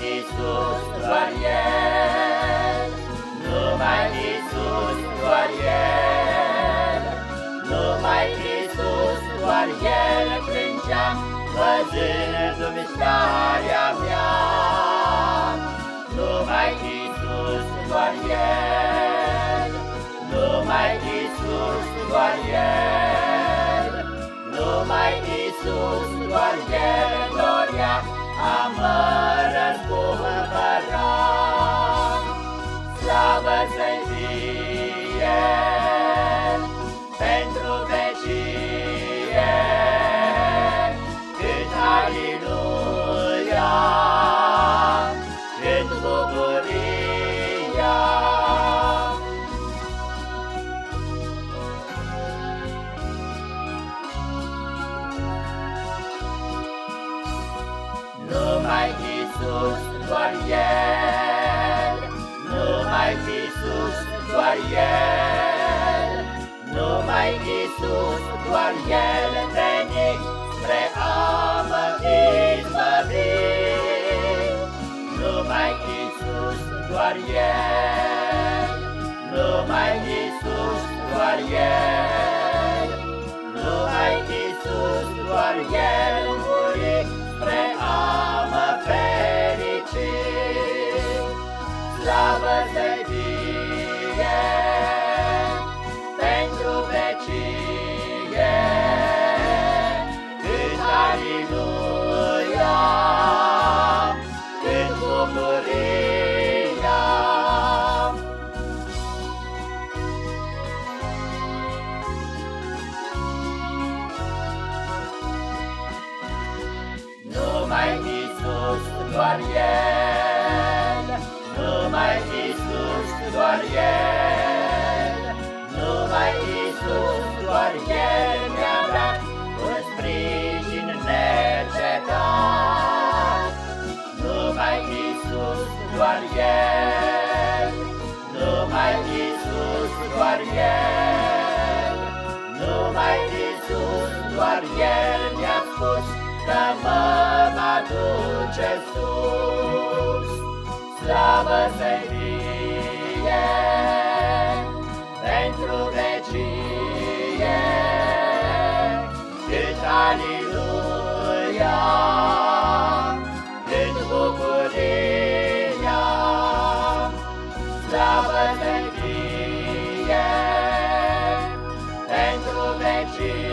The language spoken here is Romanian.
Isus, doar El, numai Isus, doar El, numai Isus, doar El plângeam, văzându-mi starea mea. Numai Isus, doar El, numai Isus, doar El, numai Isus, doar El dorea a mă Numai Isus, doar El, numai Isus, doar El, numai Isus, doar El. Venit spre a mă izbăvi. Numai Isus, doar El, numai Isus, doar El, doar El, numai Isus, doar El, numai Isus, doar El mi-a dat un sprijin necetat. Numai Isus, doar El, numai Isus, doar El, numai Isus, doar El mi-a spus că mă va duce duce sus, slavă să fie pentru vecie, cât aliluia, cât bucuria, slavă să fie pentru vecie.